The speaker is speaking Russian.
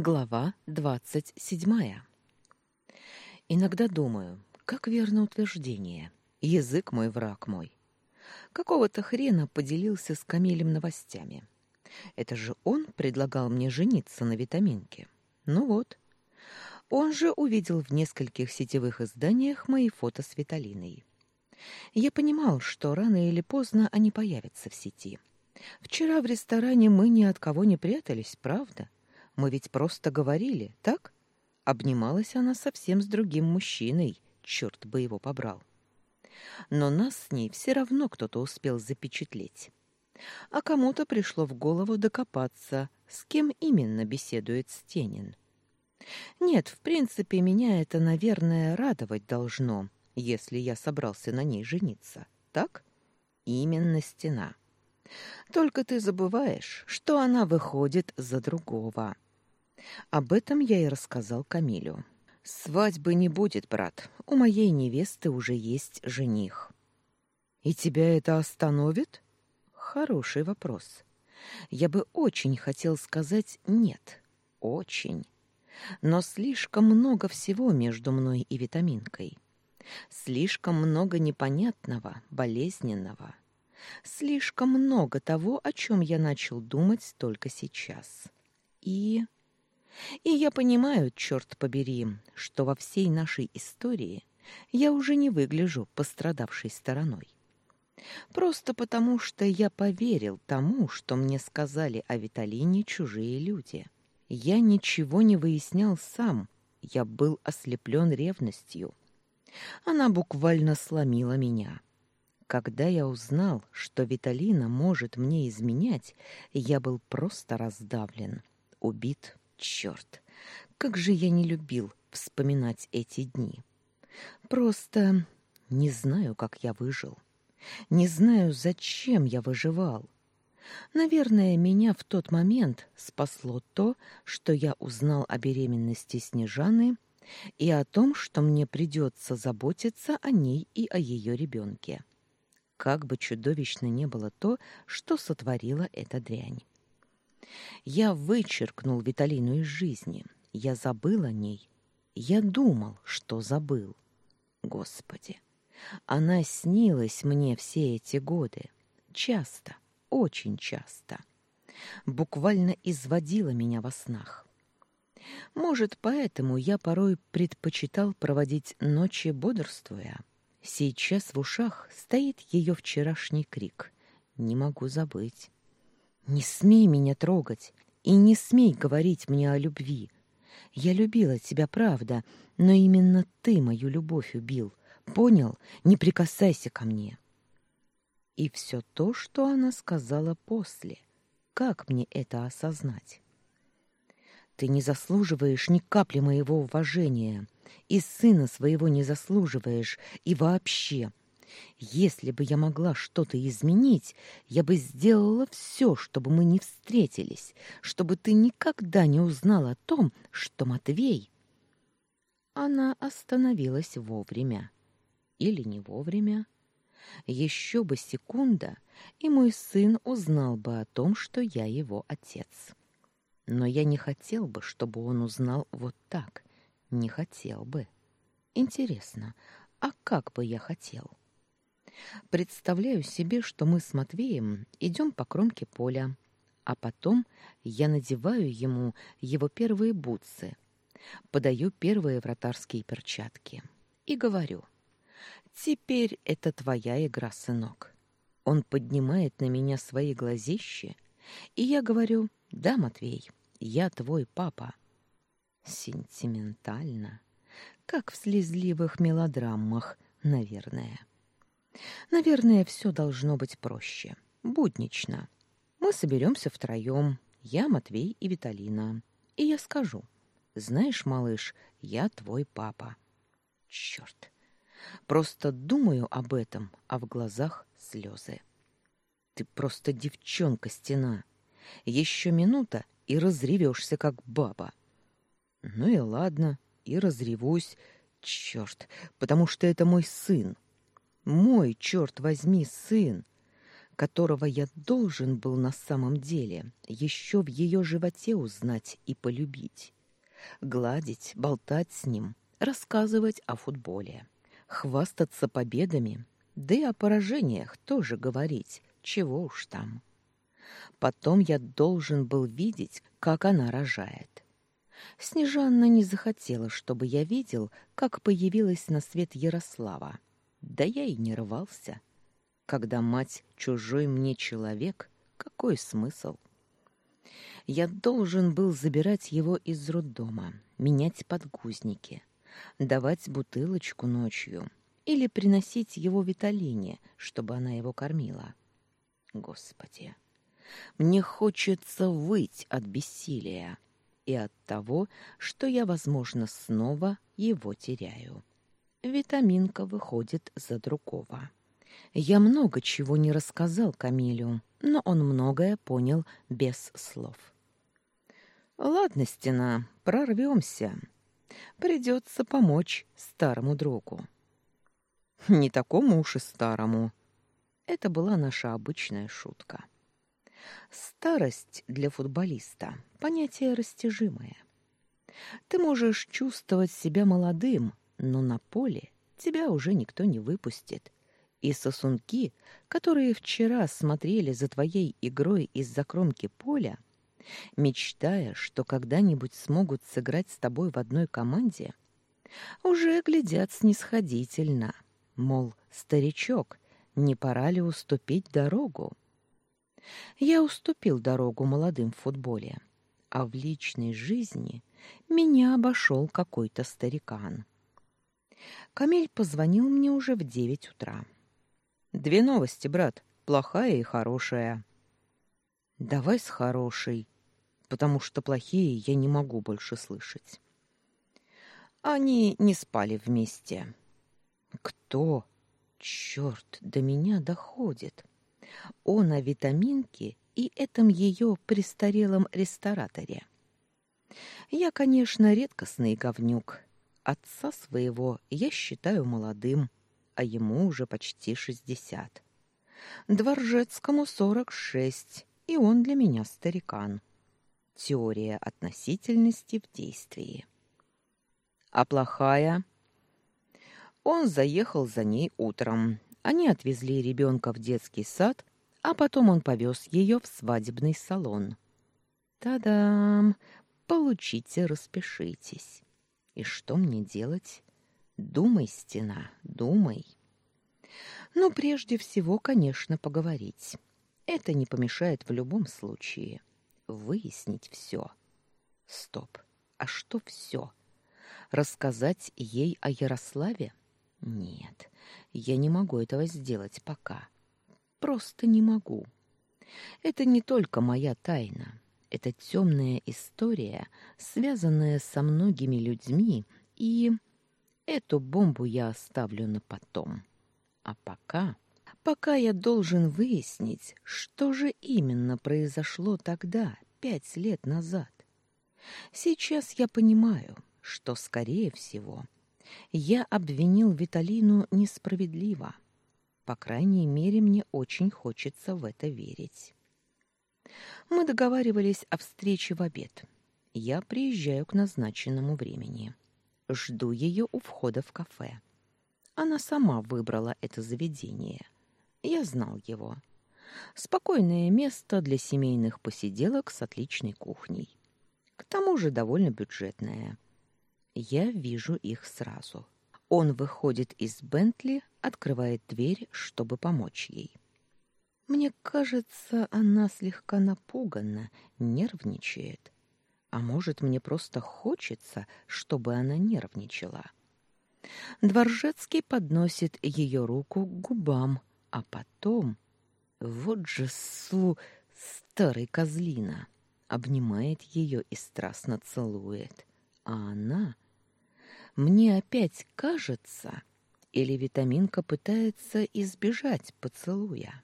Глава двадцать седьмая. Иногда думаю, как верно утверждение. Язык мой враг мой. Какого-то хрена поделился с Камилем новостями. Это же он предлагал мне жениться на витаминке. Ну вот. Он же увидел в нескольких сетевых изданиях мои фото с Виталиной. Я понимал, что рано или поздно они появятся в сети. Вчера в ресторане мы ни от кого не прятались, правда? Мы ведь просто говорили, так? Обнималась она совсем с другим мужчиной, черт бы его побрал. Но нас с ней все равно кто-то успел запечатлеть. А кому-то пришло в голову докопаться, с кем именно беседует Стенин. Нет, в принципе, меня это, наверное, радовать должно, если я собрался на ней жениться. Так? Именно стена. Только ты забываешь, что она выходит за другого. Об этом я и рассказал Камилю. Свадьбы не будет, брат. У моей невесты уже есть жених. И тебя это остановит? Хороший вопрос. Я бы очень хотел сказать нет. Очень. Но слишком много всего между мной и витаминкой. Слишком много непонятного, болезненного. Слишком много того, о чем я начал думать только сейчас. И и я понимаю, черт побери, что во всей нашей истории я уже не выгляжу пострадавшей стороной. Просто потому, что я поверил тому, что мне сказали о Виталине чужие люди. Я ничего не выяснял сам, я был ослеплен ревностью. Она буквально сломила меня. Когда я узнал, что Виталина может мне изменять, я был просто раздавлен, убит Черт, как же я не любил вспоминать эти дни. Просто не знаю, как я выжил. Не знаю, зачем я выживал. Наверное, меня в тот момент спасло то, что я узнал о беременности Снежаны и о том, что мне придется заботиться о ней и о ее ребенке. Как бы чудовищно не было то, что сотворила эта дрянь. Я вычеркнул Виталину из жизни. Я забыл о ней. Я думал, что забыл. Господи, она снилась мне все эти годы. Часто, очень часто. Буквально изводила меня во снах. Может, поэтому я порой предпочитал проводить ночи бодрствуя. Сейчас в ушах стоит ее вчерашний крик. Не могу забыть. Не смей меня трогать и не смей говорить мне о любви. Я любила тебя, правда, но именно ты мою любовь убил. Понял? Не прикасайся ко мне. И все то, что она сказала после. Как мне это осознать? Ты не заслуживаешь ни капли моего уважения, и сына своего не заслуживаешь, и вообще если бы я могла что-то изменить, я бы сделала все, чтобы мы не встретились, чтобы ты никогда не узнал о том, что Матвей... Она остановилась вовремя. Или не вовремя. Еще бы секунда, и мой сын узнал бы о том, что я его отец. Но я не хотел бы, чтобы он узнал вот так. Не хотел бы. Интересно, а как бы я хотел? Представляю себе, что мы с Матвеем идем по кромке поля, а потом я надеваю ему его первые бутсы, подаю первые вратарские перчатки и говорю «Теперь это твоя игра, сынок». Он поднимает на меня свои глазищи, и я говорю «Да, Матвей, я твой папа». Сентиментально, как в слезливых мелодрамах, наверное. Наверное, все должно быть проще. Буднично. Мы соберемся втроем. Я, Матвей и Виталина. И я скажу. Знаешь, малыш, я твой папа. Черт. Просто думаю об этом, а в глазах слезы. Ты просто девчонка-стена. Еще минута, и разревешься, как баба. Ну и ладно, и разревусь. Черт, потому что это мой сын. Мой, черт возьми, сын. которого я должен был на самом деле еще в ее животе узнать и полюбить. Гладить, болтать с ним, рассказывать о футболе, хвастаться победами, да и о поражениях тоже говорить, чего уж там. Потом я должен был видеть, как она рожает. Снежанна не захотела, чтобы я видел, как появилась на свет Ярослава. Да я и не рвался. Когда мать чужой мне человек, какой смысл? Я должен был забирать его из роддома, менять подгузники, давать бутылочку ночью или приносить его Виталине, чтобы она его кормила. Господи, мне хочется выть от бессилия и от того, что я, возможно, снова его теряю. Витаминка выходит за другого. Я много чего не рассказал Камилю, но он многое понял без слов. Ладно, стена, прорвемся. Придется помочь старому другу. Не такому уж и старому. Это была наша обычная шутка. Старость для футболиста — понятие растяжимое. Ты можешь чувствовать себя молодым, но на поле тебя уже никто не выпустит. И сосунки, которые вчера смотрели за твоей игрой из-за кромки поля, мечтая, что когда-нибудь смогут сыграть с тобой в одной команде, уже глядят снисходительно, мол, старичок, не пора ли уступить дорогу? Я уступил дорогу молодым в футболе, а в личной жизни меня обошел какой-то старикан. Камиль позвонил мне уже в девять утра. «Две новости, брат, плохая и хорошая». «Давай с хорошей, потому что плохие я не могу больше слышать». Они не спали вместе. «Кто?» Черт, до меня доходит он о витаминке и этом ее престарелом рестораторе. Я, конечно, редкостный говнюк. Отца своего я считаю молодым, а ему уже почти шестьдесят. Дворжецкому сорок шесть, и он для меня старикан. Теория относительности в действии. А плохая? Он заехал за ней утром, они отвезли ребенка в детский сад, а потом он повез ее в свадебный салон. Та-дам! Получите, распишитесь. И что мне делать? Думай, стена, думай. Но прежде всего, конечно, поговорить. Это не помешает в любом случае. Выяснить все. Стоп. А что все? Рассказать ей о Ярославе? Нет, я не могу этого сделать пока. Просто не могу. Это не только моя тайна. Это темная история, связанная со многими людьми, и эту бомбу я оставлю на потом. А пока... Пока я должен выяснить, что же именно произошло тогда, пять лет назад. Сейчас я понимаю, что, скорее всего, я обвинил Виталину несправедливо. По крайней мере, мне очень хочется в это верить. Мы договаривались о встрече в обед. Я приезжаю к назначенному времени. Жду ее у входа в кафе. Она сама выбрала это заведение. Я знал его. Спокойное место для семейных посиделок с отличной кухней. К тому же довольно бюджетное. Я вижу их сразу. Он выходит из Бентли, открывает дверь, чтобы помочь ей. Мне кажется, она слегка напугана, нервничает. А может, мне просто хочется, чтобы она нервничала. Дворжецкий подносит ее руку к губам, а потом... Вот же су... старый козлина! Обнимает ее и страстно целует. А она мне опять кажется, или витаминка пытается избежать поцелуя.